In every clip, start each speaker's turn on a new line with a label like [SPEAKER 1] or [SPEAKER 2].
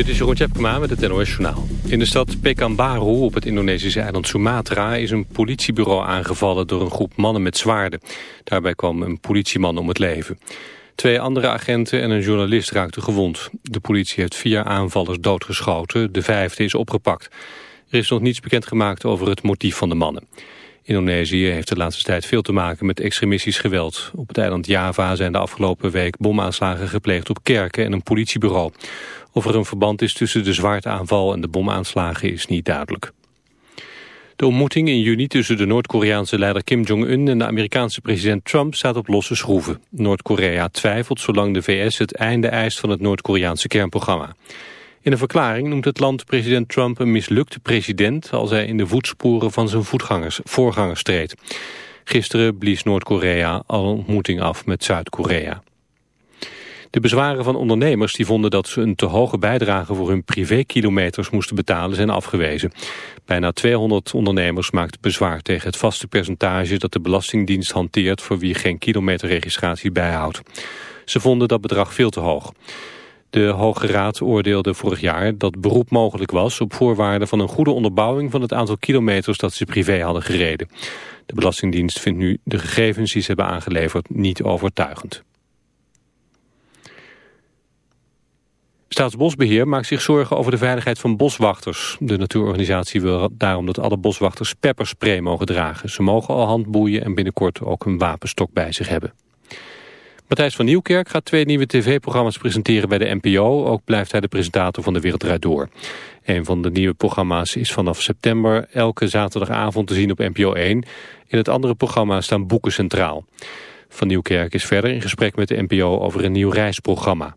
[SPEAKER 1] Dit is Jeroen Tjepkema met het NOS Journaal. In de stad Pekanbaru op het Indonesische eiland Sumatra... is een politiebureau aangevallen door een groep mannen met zwaarden. Daarbij kwam een politieman om het leven. Twee andere agenten en een journalist raakten gewond. De politie heeft vier aanvallers doodgeschoten. De vijfde is opgepakt. Er is nog niets bekendgemaakt over het motief van de mannen. Indonesië heeft de laatste tijd veel te maken met extremistisch geweld. Op het eiland Java zijn de afgelopen week bomaanslagen gepleegd op kerken en een politiebureau. Of er een verband is tussen de zwaartaanval en de bomaanslagen is niet duidelijk. De ontmoeting in juni tussen de Noord-Koreaanse leider Kim Jong-un en de Amerikaanse president Trump staat op losse schroeven. Noord-Korea twijfelt zolang de VS het einde eist van het Noord-Koreaanse kernprogramma. In een verklaring noemt het land president Trump een mislukte president... als hij in de voetsporen van zijn voetgangers, voorgangers treedt. Gisteren blies Noord-Korea al ontmoeting af met Zuid-Korea. De bezwaren van ondernemers die vonden dat ze een te hoge bijdrage voor hun privékilometers moesten betalen zijn afgewezen. Bijna 200 ondernemers maakten bezwaar tegen het vaste percentage dat de Belastingdienst hanteert voor wie geen kilometerregistratie bijhoudt. Ze vonden dat bedrag veel te hoog. De Hoge Raad oordeelde vorig jaar dat beroep mogelijk was op voorwaarde van een goede onderbouwing van het aantal kilometers dat ze privé hadden gereden. De Belastingdienst vindt nu de gegevens die ze hebben aangeleverd niet overtuigend. Staatsbosbeheer maakt zich zorgen over de veiligheid van boswachters. De natuurorganisatie wil daarom dat alle boswachters pepperspray mogen dragen. Ze mogen al handboeien en binnenkort ook een wapenstok bij zich hebben. Matthijs van Nieuwkerk gaat twee nieuwe tv-programma's presenteren bij de NPO. Ook blijft hij de presentator van De Wereld Door. Een van de nieuwe programma's is vanaf september elke zaterdagavond te zien op NPO 1. In het andere programma staan boeken centraal. Van Nieuwkerk is verder in gesprek met de NPO over een nieuw reisprogramma.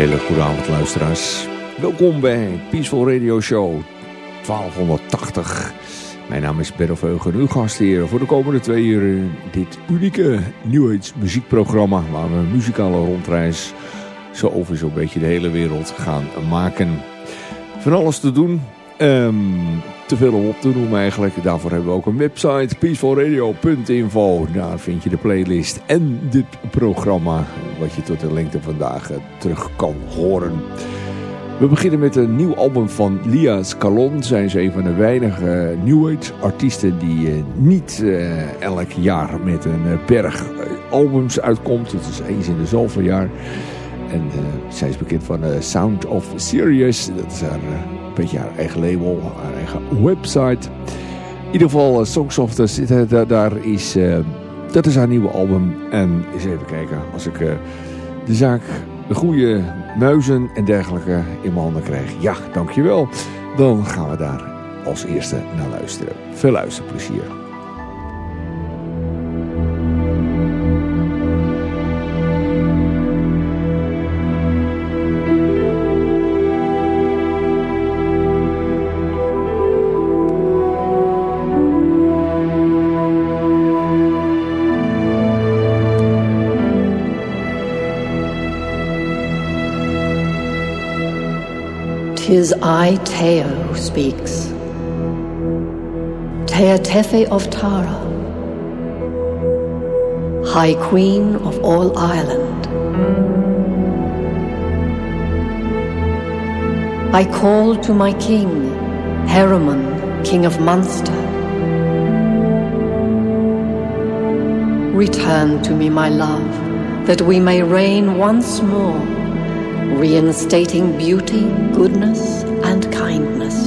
[SPEAKER 2] Hele goede avond luisteraars. Welkom bij Peaceful Radio Show 1280. Mijn naam is Benno Veugen, uw gastheer voor de komende twee uur in dit unieke New Age muziekprogramma waar we een muzikale rondreis zo over zo'n beetje de hele wereld gaan maken. Van alles te doen, ehm, te veel om op te noemen eigenlijk. Daarvoor hebben we ook een website, peacefulradio.info. Daar vind je de playlist en dit programma wat je tot de lengte vandaag terug kan horen. We beginnen met een nieuw album van Lia Scalon. Zij is een van de weinige New Age artiesten die eh, niet eh, elk jaar met een eh, berg albums uitkomt. Het is eens in de zoveel jaar. En zij is bekend van eh, Sound of Sirius. Dat is haar, beetje haar eigen label, haar eigen website. In ieder geval, Songsoft zit uh, daar, is... eh, dat is haar nieuwe album. En eens even kijken, als ik eh, de zaak, de goede muizen en dergelijke in mijn handen krijg. Ja, dankjewel. Dan gaan we daar als eerste naar luisteren. Veel luisterplezier.
[SPEAKER 3] Tis I, Teo, who speaks. Tea Tephi of Tara, High Queen of all Ireland. I call to my king, Heremon, king of Munster. Return to me, my love, that we may reign once more reinstating beauty, goodness, and kindness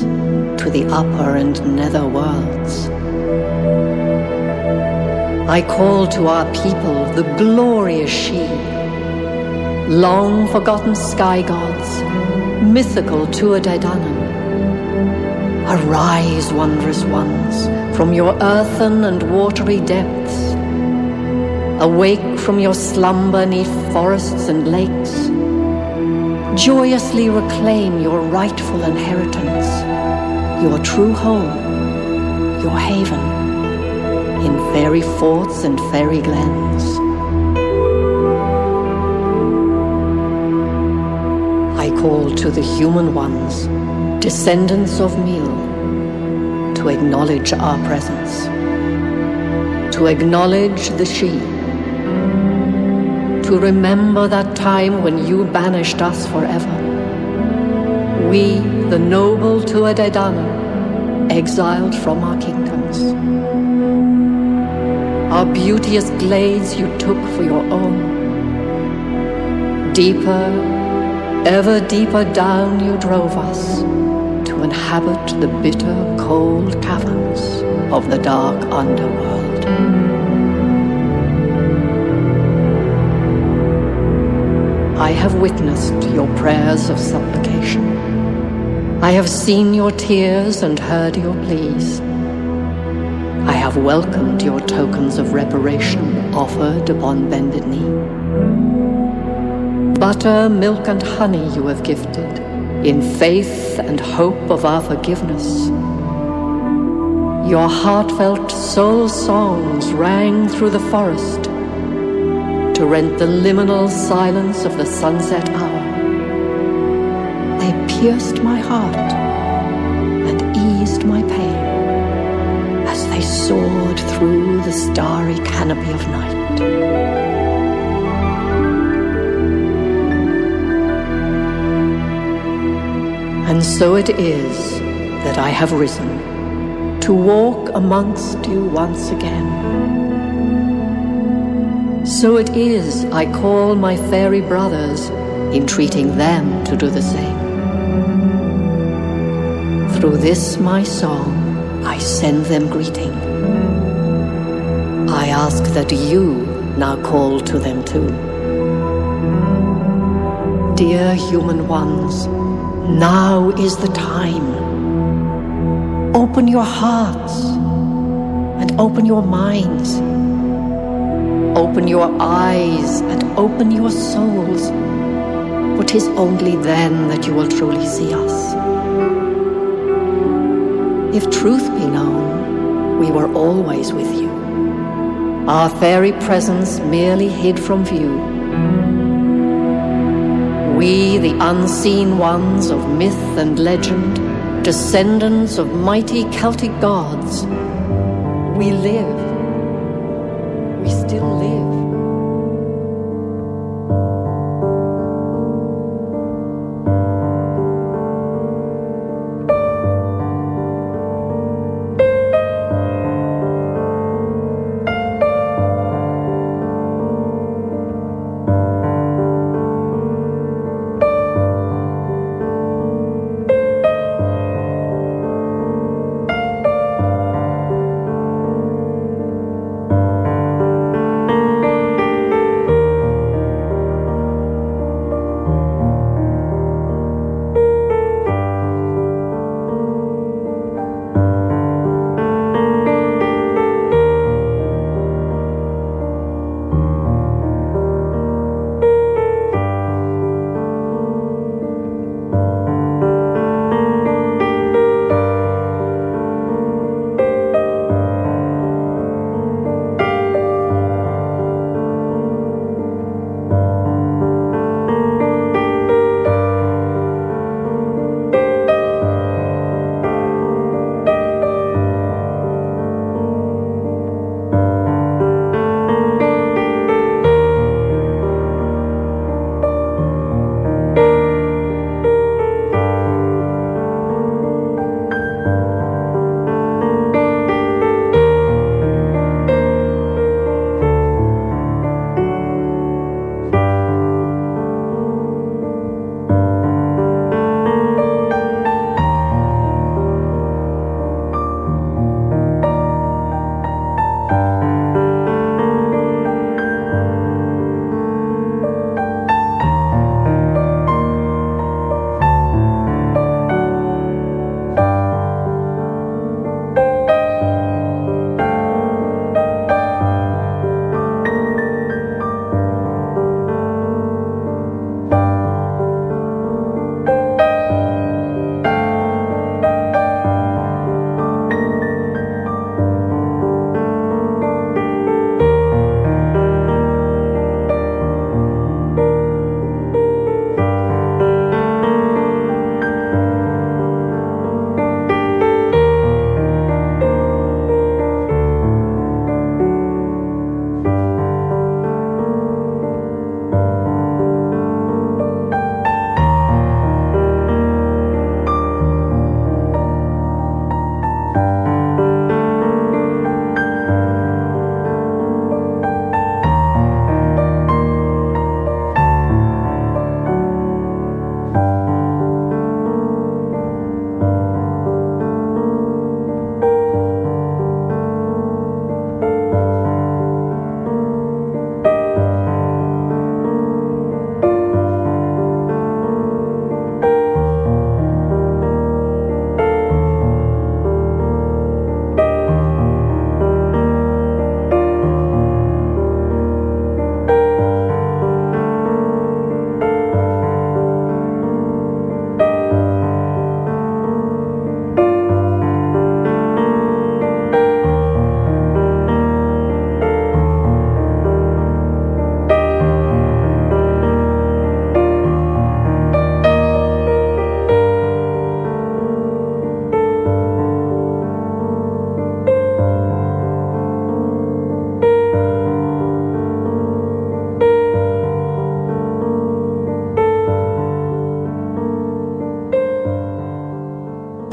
[SPEAKER 3] to the upper and nether worlds. I call to our people the glorious Sidhe, long forgotten sky gods, mythical Tuatha-Danann. Arise, wondrous ones, from your earthen and watery depths. Awake from your slumber neath forests and lakes. Joyously reclaim your rightful inheritance, your true home, your haven, in fairy forts and fairy glens. I call to the human ones, descendants of Mil, to acknowledge our presence, to acknowledge the Sidhe to remember that time when you banished us forever. We, the noble Tuatha exiled from our kingdoms. Our beauteous glades you took for your own. Deeper, ever deeper down you drove us to inhabit the bitter, cold caverns of the dark underworld. I have witnessed your prayers of supplication. I have seen your tears and heard your pleas. I have welcomed your tokens of reparation offered upon bended knee. Butter, milk, and honey you have gifted in faith and hope of our forgiveness. Your heartfelt soul songs rang through the forest to rent the liminal silence of the sunset hour. They pierced my heart and eased my pain as they soared through the starry canopy of night. And so it is that I have risen to walk amongst you once again so it is I call my fairy brothers, entreating them to do the same. Through this my song, I send them greeting. I ask that you now call to them too. Dear human ones, now is the time. Open your hearts and open your minds Open your eyes and open your souls, for 'tis only then that you will truly see us. If truth be known, we were always with you, our fairy presence merely hid from view. We, the unseen ones of myth and legend, descendants of mighty Celtic gods, we live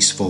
[SPEAKER 4] Peaceful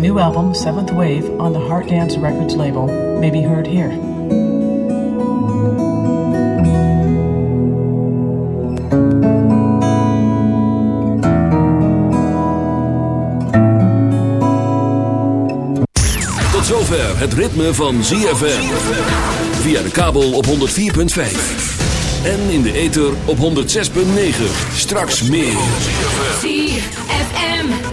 [SPEAKER 5] new album, Seventh Wave, on the Heart Dance Records label, may be heard here.
[SPEAKER 6] Tot zover het ritme van ZFM. Via de kabel op 104.5. En in de ether op 106.9. Straks meer.